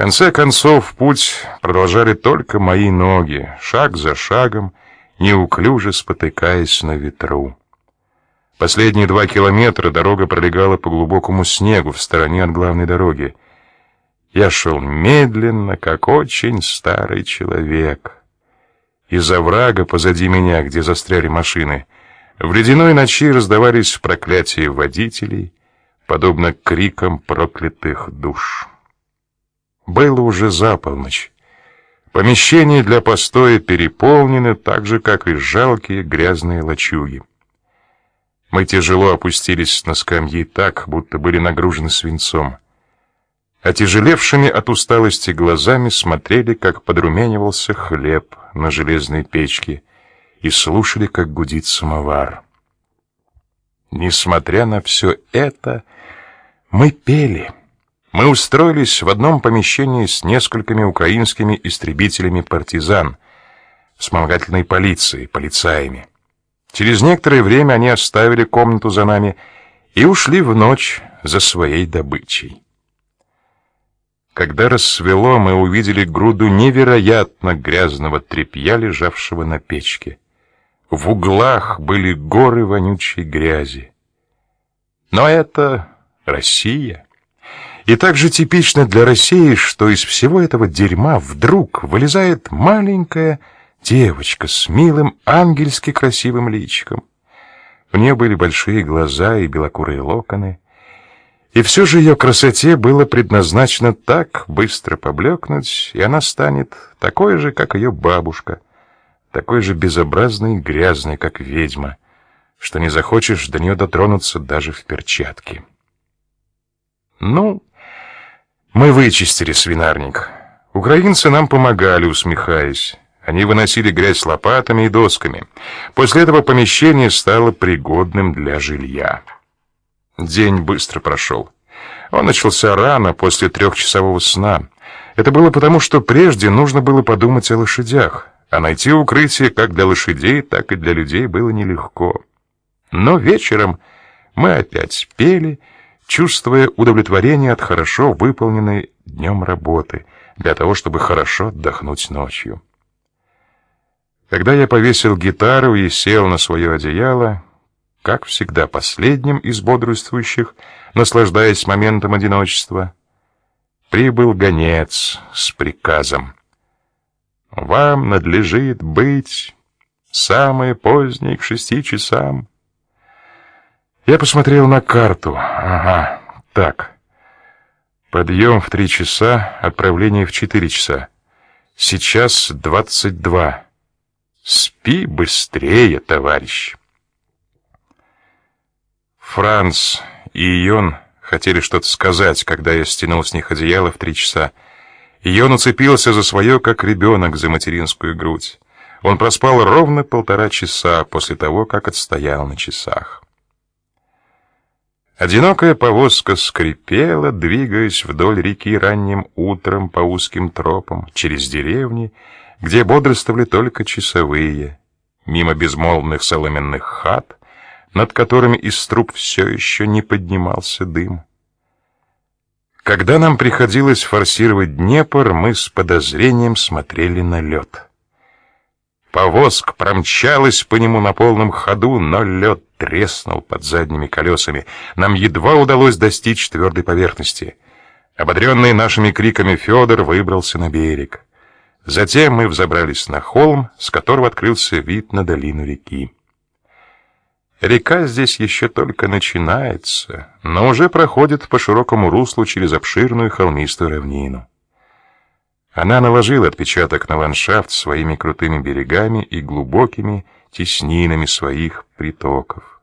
конце концов, путь продолжали только мои ноги, шаг за шагом, неуклюже спотыкаясь на ветру. Последние два километра дорога пролегала по глубокому снегу в стороне от главной дороги. Я шел медленно, как очень старый человек. Из-за врага позади меня, где застряли машины, в ледяной ночи раздавались проклятия водителей, подобно крикам проклятых душ. Было уже за полночь. Помещения для постоя переполнены, так же, как и жалкие грязные лачуги. Мы тяжело опустились на скамьи так, будто были нагружены свинцом. Отяжелевшими от усталости глазами смотрели, как подрумянивался хлеб на железной печке, и слушали, как гудит самовар. Несмотря на все это, мы пели. Мы устроились в одном помещении с несколькими украинскими истребителями партизан, вспомогательной полицией, полицаями. Через некоторое время они оставили комнату за нами и ушли в ночь за своей добычей. Когда рассвело, мы увидели груду невероятно грязного тряпья, лежавшего на печке. В углах были горы вонючей грязи. Но это Россия. И так же типично для России, что из всего этого дерьма вдруг вылезает маленькая девочка с милым ангельски красивым личиком. У нее были большие глаза и белокурые локоны, и все же ее красоте было предназначено так быстро поблекнуть, и она станет такой же, как ее бабушка, такой же безобразной и грязной, как ведьма, что не захочешь до нее дотронуться даже в перчатке. Ну, мы вычистили свинарник. Украинцы нам помогали, усмехаясь. Они выносили грязь лопатами и досками. После этого помещение стало пригодным для жилья. День быстро прошел. Он начался рано, после трехчасового сна. Это было потому, что прежде нужно было подумать о лошадях, а найти укрытие как для лошадей, так и для людей было нелегко. Но вечером мы опять пели, чувствуя удовлетворение от хорошо выполненной днем работы, для того, чтобы хорошо отдохнуть ночью. Когда я повесил гитару и сел на свое одеяло, как всегда последним из бодрствующих, наслаждаясь моментом одиночества, прибыл гонец с приказом. Вам надлежит быть самое позднее к шести часам я посмотрел на карту. Ага, так. Подъем в три часа, отправление в четыре часа. Сейчас двадцать два. Спи быстрее, товарищ. Франц и Ион хотели что-то сказать, когда я стянул с них одеяло в три часа. Ион уцепился за свое, как ребенок, за материнскую грудь. Он проспал ровно полтора часа после того, как отстоял на часах. Одинокая повозка скрипела, двигаясь вдоль реки ранним утром по узким тропам, через деревни, где бодрствовали только часовые, мимо безмолвных соломенных хат, над которыми из труб все еще не поднимался дым. Когда нам приходилось форсировать Днепр, мы с подозрением смотрели на лед. Повозка промчалась по нему на полном ходу, но лед треснул под задними колесами. Нам едва удалось достичь твердой поверхности. Ободренный нашими криками Федор выбрался на берег. Затем мы взобрались на холм, с которого открылся вид на долину реки. Река здесь еще только начинается, но уже проходит по широкому руслу через обширную холмистую равнину. Она наложила отпечаток на ландшафт своими крутыми берегами и глубокими теснинами своих притоков.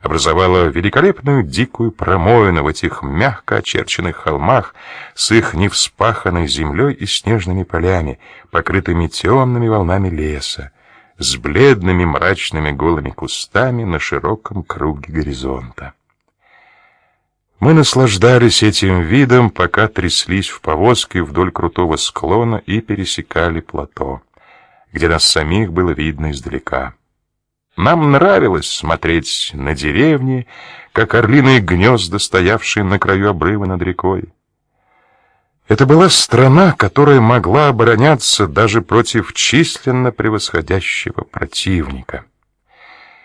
Образовала великолепную дикую промоину в этих мягко очерченных холмах с их невспаханной землей и снежными полями, покрытыми темными волнами леса, с бледными мрачными голыми кустами на широком круге горизонта. Мы наслаждались этим видом, пока тряслись в повозке вдоль крутого склона и пересекали плато, где нас самих было видно издалека. Нам нравилось смотреть на деревни, как орлиные гнезда, стоявшие на краю обрыва над рекой. Это была страна, которая могла обороняться даже против численно превосходящего противника.